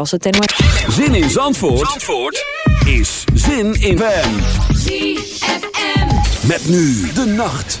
Was het. Zin in Zandvoort, Zandvoort is zin in FM. ZFM. Met nu de nacht.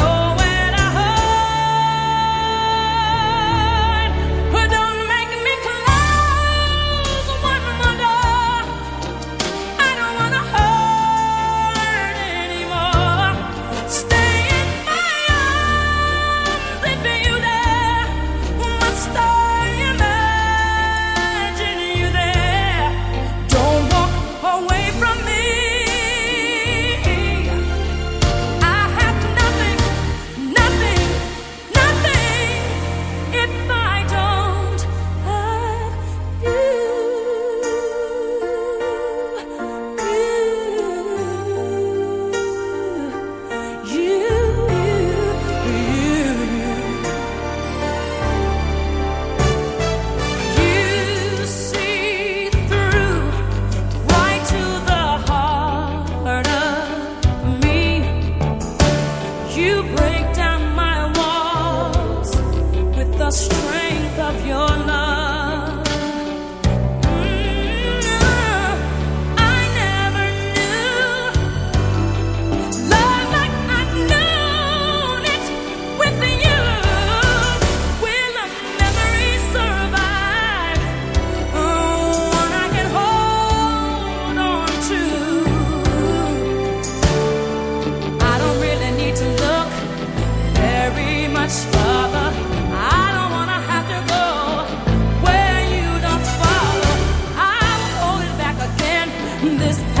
just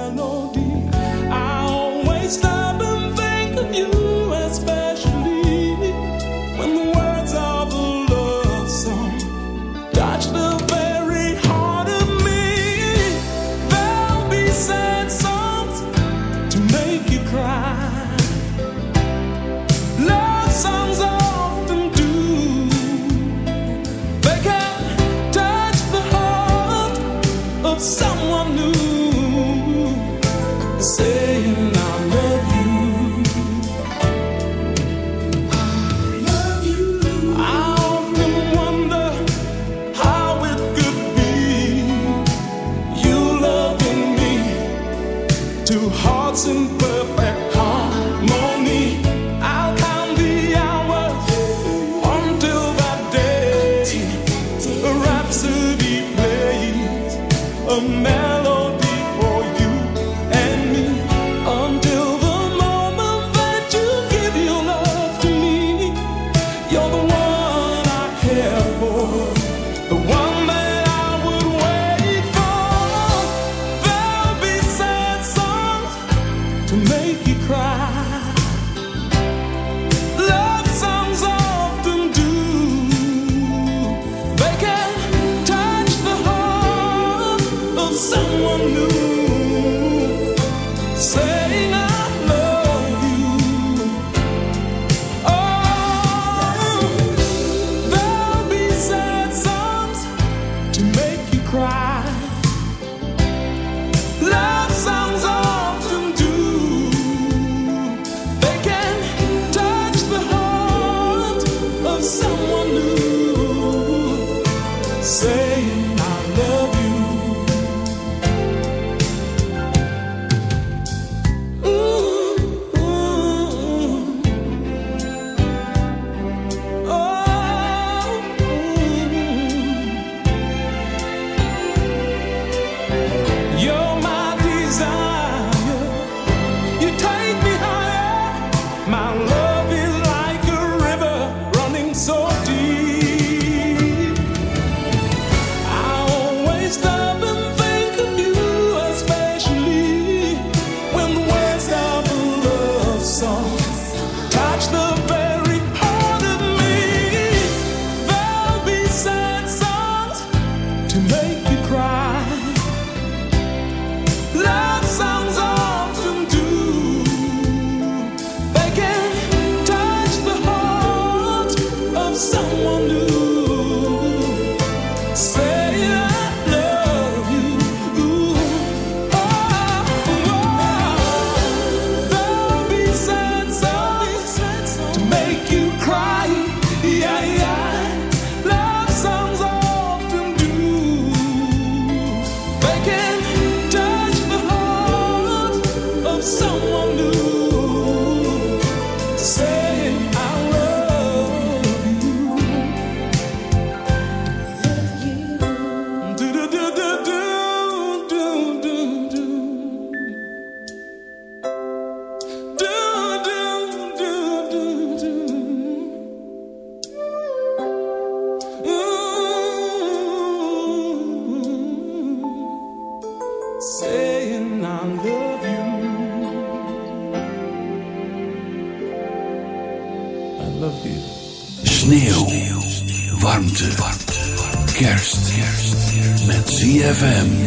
FM.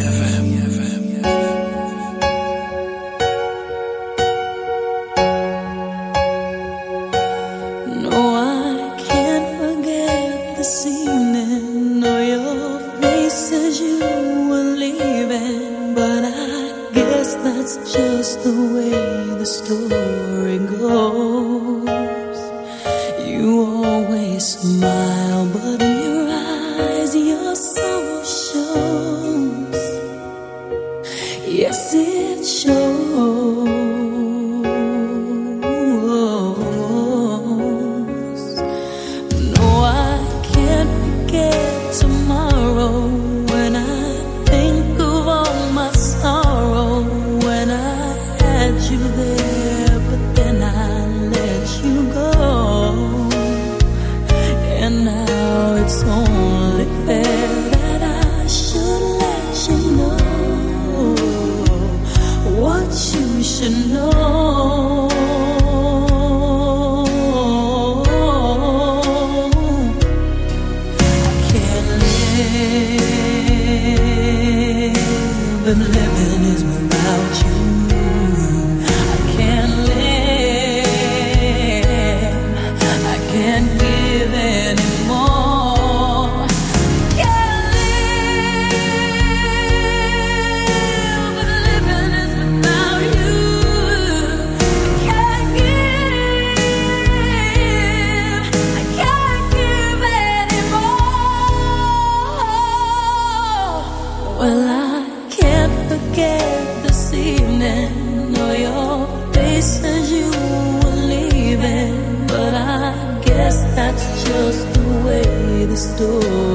live anymore. Oh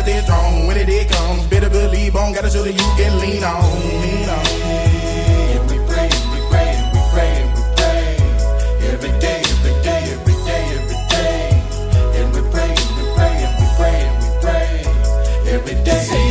gotta stay strong when it, it comes. Better believe on, Gotta show that you can lean on. Lean on. And we pray, we pray, we pray, we pray. Every day, every day, every day, every day. And we pray, we pray, we pray, we pray. Every day.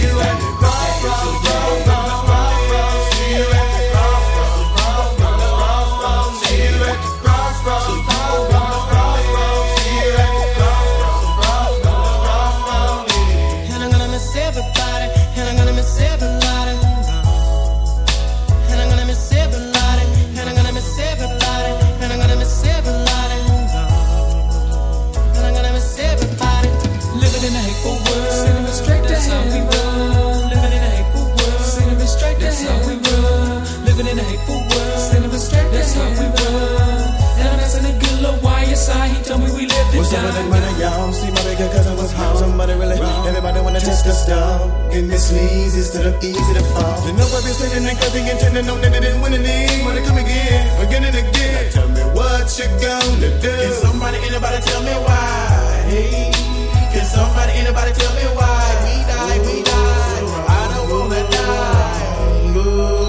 us down. It misleads, it's to the easy to fall. You know I've been sitting and cussing and telling no that I didn't win any. Wanna come again, again and again. Now tell me what you gonna do. Can somebody, anybody tell me why? Hey, can somebody, anybody tell me why? We die, we die. I don't wanna die. Ooh.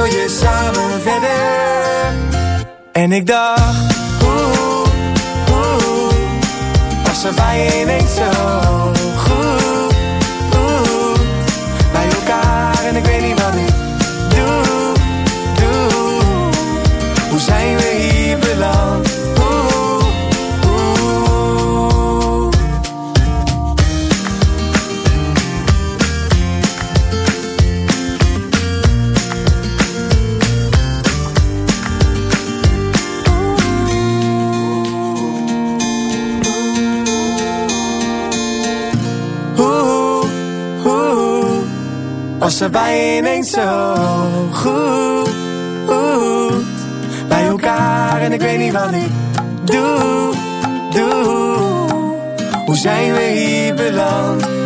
wil je samen verder? En ik dacht, oeh, oeh, was er bij je zo? passen wij ineens zo goed bij elkaar en ik weet niet wat ik doe, doe. Hoe zijn we hier beland?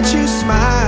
watch you smile.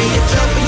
Baby, it's a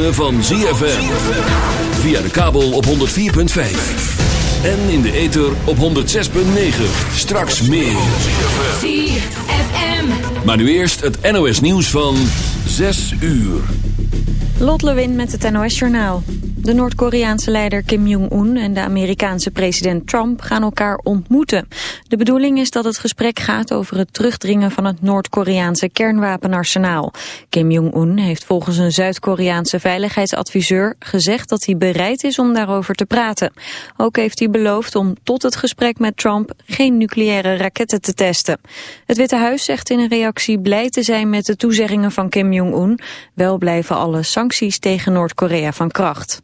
ritme van ZFM. Via de kabel op 104.5. En in de ether op 106.9. Straks meer. ZFM. Maar nu eerst het NOS nieuws van 6 uur. Lot Lewin met het NOS Journaal. De Noord-Koreaanse leider Kim Jong-un en de Amerikaanse president Trump gaan elkaar ontmoeten. De bedoeling is dat het gesprek gaat over het terugdringen van het Noord-Koreaanse kernwapenarsenaal. Kim Jong-un heeft volgens een Zuid-Koreaanse veiligheidsadviseur gezegd dat hij bereid is om daarover te praten. Ook heeft hij beloofd om tot het gesprek met Trump geen nucleaire raketten te testen. Het Witte Huis zegt in een reactie blij te zijn met de toezeggingen van Kim Jong-un. Wel blijven alle sancties tegen Noord-Korea van kracht.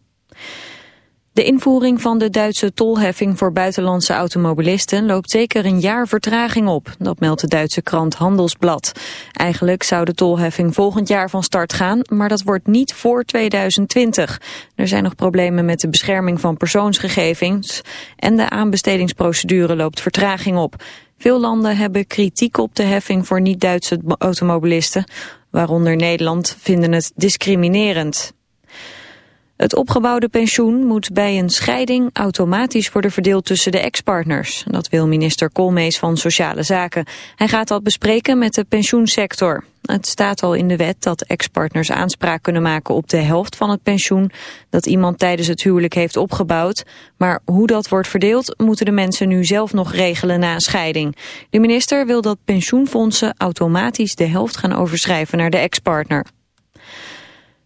De invoering van de Duitse tolheffing voor buitenlandse automobilisten loopt zeker een jaar vertraging op. Dat meldt de Duitse krant Handelsblad. Eigenlijk zou de tolheffing volgend jaar van start gaan, maar dat wordt niet voor 2020. Er zijn nog problemen met de bescherming van persoonsgegevens en de aanbestedingsprocedure loopt vertraging op. Veel landen hebben kritiek op de heffing voor niet-Duitse automobilisten, waaronder Nederland vinden het discriminerend. Het opgebouwde pensioen moet bij een scheiding automatisch worden verdeeld tussen de ex-partners. Dat wil minister Koolmees van Sociale Zaken. Hij gaat dat bespreken met de pensioensector. Het staat al in de wet dat ex-partners aanspraak kunnen maken op de helft van het pensioen dat iemand tijdens het huwelijk heeft opgebouwd. Maar hoe dat wordt verdeeld moeten de mensen nu zelf nog regelen na een scheiding. De minister wil dat pensioenfondsen automatisch de helft gaan overschrijven naar de ex-partner.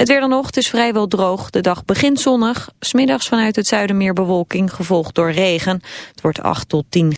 Het weer dan nog, het is vrijwel droog. De dag begint zonnig. Smiddags vanuit het zuiden meer bewolking, gevolgd door regen. Het wordt 8 tot 10